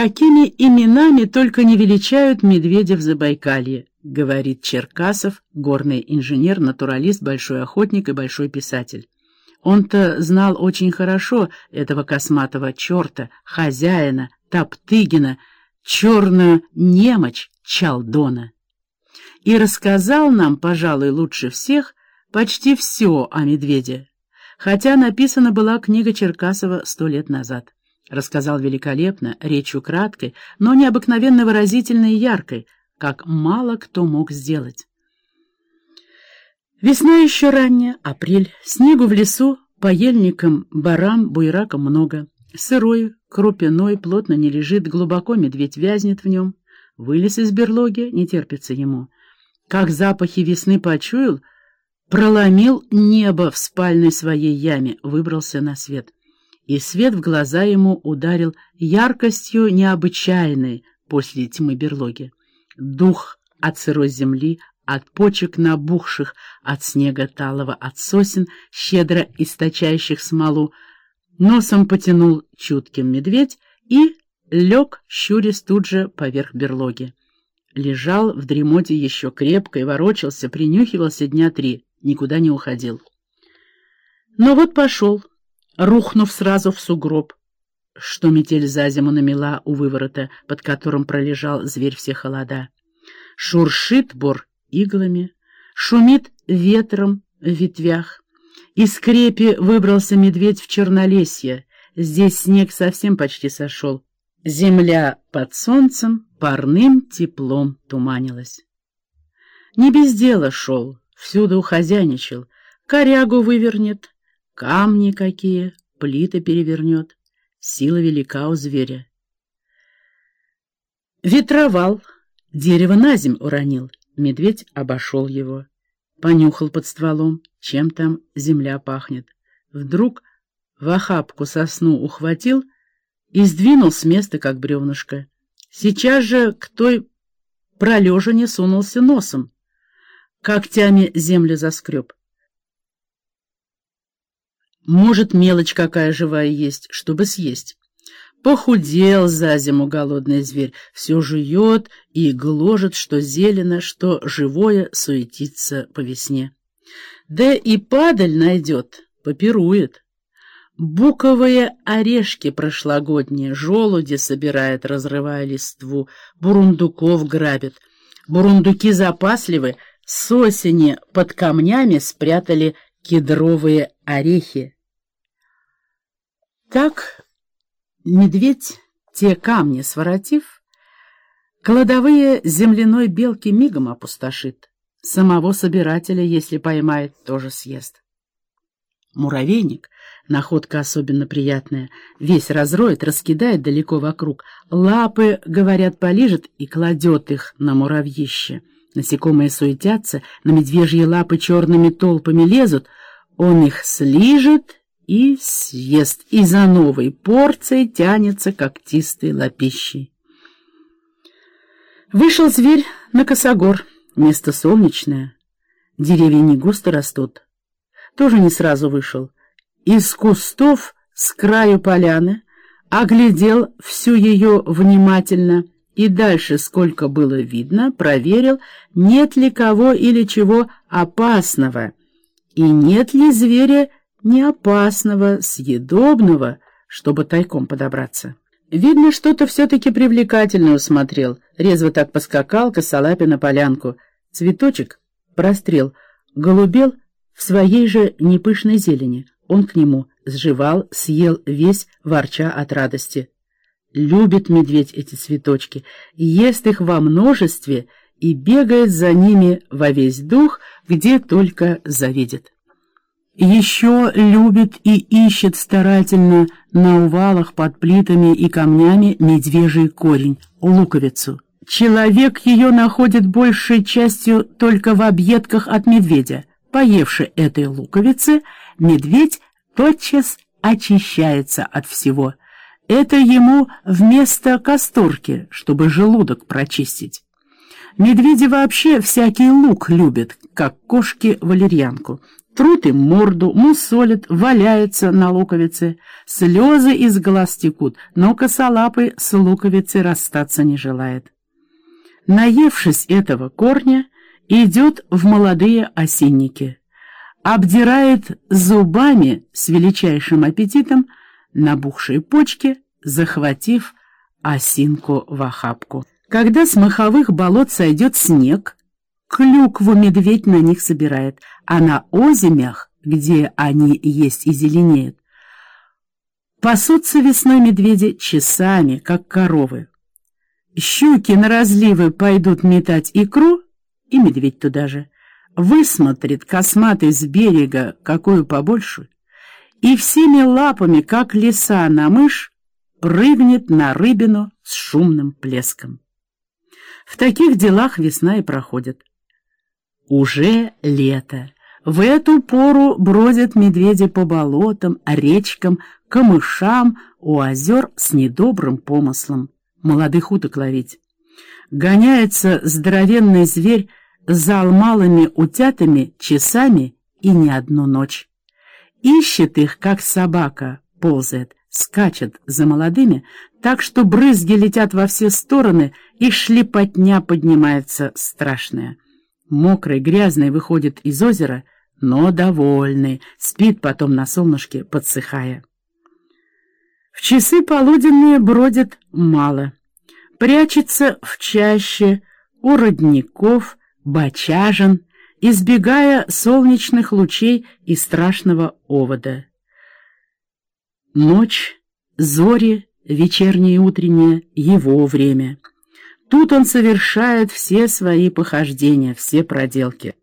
Какими именами только не величают медведя в Забайкалье, говорит Черкасов, горный инженер, натуралист, большой охотник и большой писатель. Он-то знал очень хорошо этого косматого черта, хозяина, Топтыгина, черную немочь Чалдона. И рассказал нам, пожалуй, лучше всех, почти все о медведе, хотя написана была книга Черкасова сто лет назад. Рассказал великолепно, речью краткой, но необыкновенно выразительной и яркой, как мало кто мог сделать. Весна еще ранняя, апрель, снегу в лесу, по ельникам, барам, буйракам много. Сырой, крупяной, плотно не лежит, глубоко медведь вязнет в нем. Вылез из берлоги, не терпится ему. Как запахи весны почуял, проломил небо в спальной своей яме, выбрался на свет. И свет в глаза ему ударил яркостью необычайной после тьмы берлоги. Дух от сырой земли, от почек набухших, от снега талого, от сосен, щедро источающих смолу, носом потянул чутким медведь и лег, щурясь тут же поверх берлоги. Лежал в дремоте еще крепко и ворочался, принюхивался дня три, никуда не уходил. Но вот пошел, рухнув сразу в сугроб, что метель за зиму намела у выворота, под которым пролежал зверь все холода. Шуршит бор иглами, шумит ветром в ветвях. Из крепи выбрался медведь в чернолесье. Здесь снег совсем почти сошел. Земля под солнцем парным теплом туманилась. Не без дела шел, всюду хозяйничал. Корягу вывернет, камни какие, плиты перевернет. Сила велика у зверя. Ветровал, дерево на земь уронил. Медведь обошел его, понюхал под стволом, чем там земля пахнет. Вдруг в охапку сосну ухватил и сдвинул с места, как бревнышко. Сейчас же к той пролежине сунулся носом, когтями землю заскреб. Может, мелочь какая живая есть, чтобы съесть. Похудел за зиму голодный зверь, все жует и гложет, что зелено, что живое суетится по весне. Да и падаль найдет, попирует. Буковые орешки прошлогодние, желуди собирает, разрывая листву, бурундуков грабит. Бурундуки запасливы, с осени под камнями спрятали кедровые орехи. Так Медведь, те камни своротив, кладовые земляной белки мигом опустошит. Самого собирателя, если поймает, тоже съест. Муравейник, находка особенно приятная, весь разроет, раскидает далеко вокруг, лапы, говорят, полижет и кладет их на муравьище. Насекомые суетятся, на медвежьи лапы черными толпами лезут, он их слижет и съест, и за новой порцией тянется когтистой лапищей. Вышел зверь на косогор, место солнечное, деревья не густо растут. Тоже не сразу вышел. Из кустов с краю поляны оглядел всю ее внимательно и дальше, сколько было видно, проверил, нет ли кого или чего опасного, и нет ли зверя не опасного, съедобного, чтобы тайком подобраться. Видно, что-то все-таки привлекательное усмотрел. Резво так поскакал косолапе на полянку. Цветочек, прострел, голубел в своей же непышной зелени. Он к нему сживал, съел весь, ворча от радости. Любит медведь эти цветочки, ест их во множестве и бегает за ними во весь дух, где только завидит. Еще любит и ищет старательно на увалах под плитами и камнями медвежий корень, луковицу. Человек ее находит большей частью только в объедках от медведя. Поевши этой луковицы, медведь тотчас очищается от всего. Это ему вместо касторки, чтобы желудок прочистить. Медведи вообще всякий лук любят, как кошки валерьянку. Трут им морду, мусолят, валяются на луковице. Слезы из глаз текут, но косолапый с луковицей расстаться не желает. Наевшись этого корня, идет в молодые осинники. Обдирает зубами с величайшим аппетитом набухшие почки, захватив осинку в охапку. Когда с маховых болот сойдет снег, клюкву медведь на них собирает, а на озимях, где они есть и зеленеют, пасутся весной медведи часами, как коровы. Щуки на разливы пойдут метать икру, и медведь туда же. Высмотрит косматый с берега какую побольше, и всеми лапами, как лиса на мышь, прыгнет на рыбину с шумным плеском. В таких делах весна и проходит. Уже лето. В эту пору бродят медведи по болотам, речкам, камышам, у озер с недобрым помыслом. Молодых уток ловить. Гоняется здоровенный зверь за алмалыми утятами часами и не одну ночь. Ищет их, как собака, ползает, скачет за молодыми, так что брызги летят во все стороны, и шлепотня поднимается страшная. Мокрый, грязный выходит из озера, но довольный, спит потом на солнышке, подсыхая. В часы полуденные бродит мало. Прячется в чаще, у родников, бочажен, избегая солнечных лучей и страшного овода. Ночь, зори, вечернее и утреннее — его время. Тут он совершает все свои похождения, все проделки.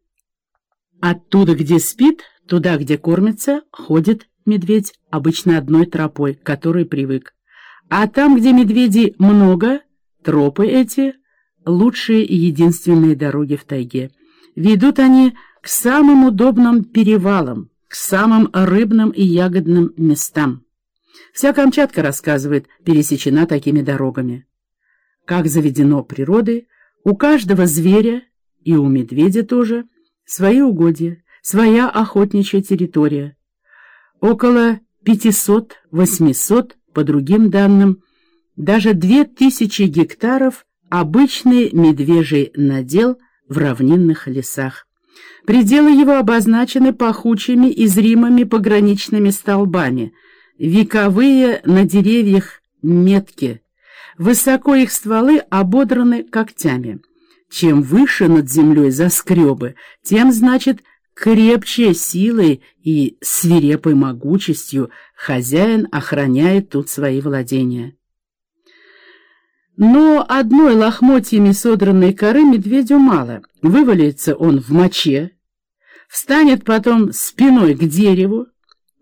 Оттуда, где спит, туда, где кормится, ходит медведь обычно одной тропой, к которой привык. А там, где медведей много, тропы эти — лучшие и единственные дороги в тайге. Ведут они к самым удобным перевалам, к самым рыбным и ягодным местам. Вся Камчатка, рассказывает, пересечена такими дорогами. Как заведено природой, у каждого зверя, и у медведя тоже, свои угодья, своя охотничья территория. Около 500-800, по другим данным, даже 2000 гектаров обычный медвежий надел в равнинных лесах. Пределы его обозначены пахучими и зримыми пограничными столбами – вековые на деревьях метки. Высоко их стволы ободраны когтями. Чем выше над землей заскребы, тем, значит, крепче силой и свирепой могучестью хозяин охраняет тут свои владения. Но одной лохмотьями содранной коры медведю мало. Вывалится он в моче, встанет потом спиной к дереву,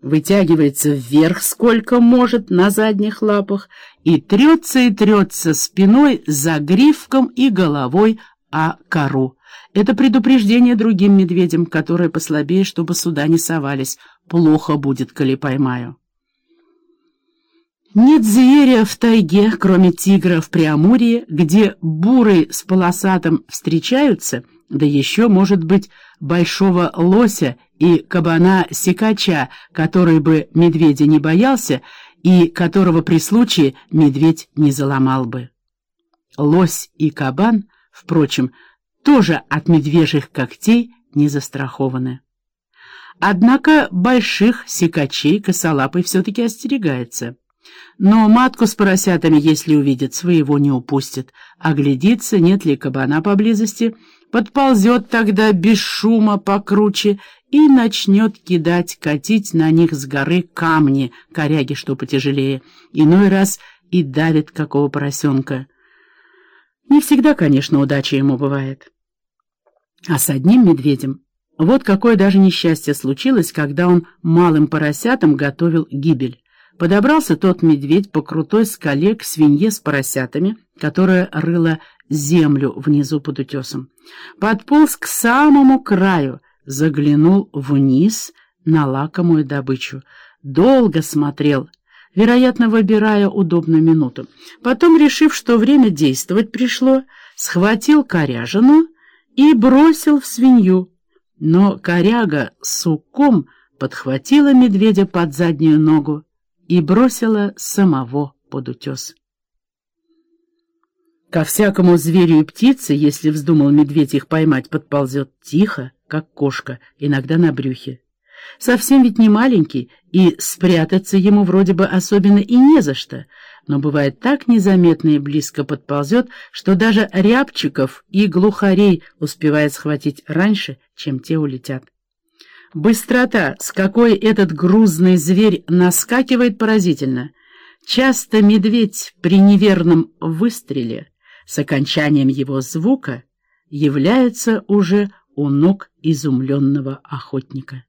вытягивается вверх сколько может на задних лапах и трется и трется спиной за гривком и головой о кору. Это предупреждение другим медведям, которые послабее, чтобы сюда не совались. Плохо будет, коли поймаю. Нет зверя в тайге, кроме тигра в Преамурье, где буры с полосатым встречаются, да еще, может быть, большого лося и кабана-секача, который бы медведя не боялся и которого при случае медведь не заломал бы. Лось и кабан, впрочем, тоже от медвежьих когтей не застрахованы. Однако больших секачей косолапый все-таки остерегается. Но матку с поросятами, если увидит, своего не упустит. Оглядится, нет ли кабана поблизости, подползет тогда без шума покруче и начнет кидать, катить на них с горы камни, коряги, что потяжелее, иной раз и давит какого поросенка. Не всегда, конечно, удача ему бывает. А с одним медведем вот какое даже несчастье случилось, когда он малым поросятам готовил гибель. Подобрался тот медведь по крутой скале к свинье с поросятами, которая рыла землю внизу под утесом. Подполз к самому краю, заглянул вниз на лакомую добычу. Долго смотрел, вероятно, выбирая удобную минуту. Потом, решив, что время действовать пришло, схватил коряжину и бросил в свинью. но коряга суком подхватила медведя под заднюю ногу и бросила самого под утес. Ко всякому зверю и птице, если вздумал медведь их поймать, подползет тихо, как кошка, иногда на брюхе. Совсем ведь не маленький, и спрятаться ему вроде бы особенно и не за что, но бывает так незаметно и близко подползет, что даже рябчиков и глухарей успевает схватить раньше, чем те улетят. Быстрота, с какой этот грузный зверь наскакивает, поразительно. Часто медведь при неверном выстреле с окончанием его звука является уже у ног изумленного охотника.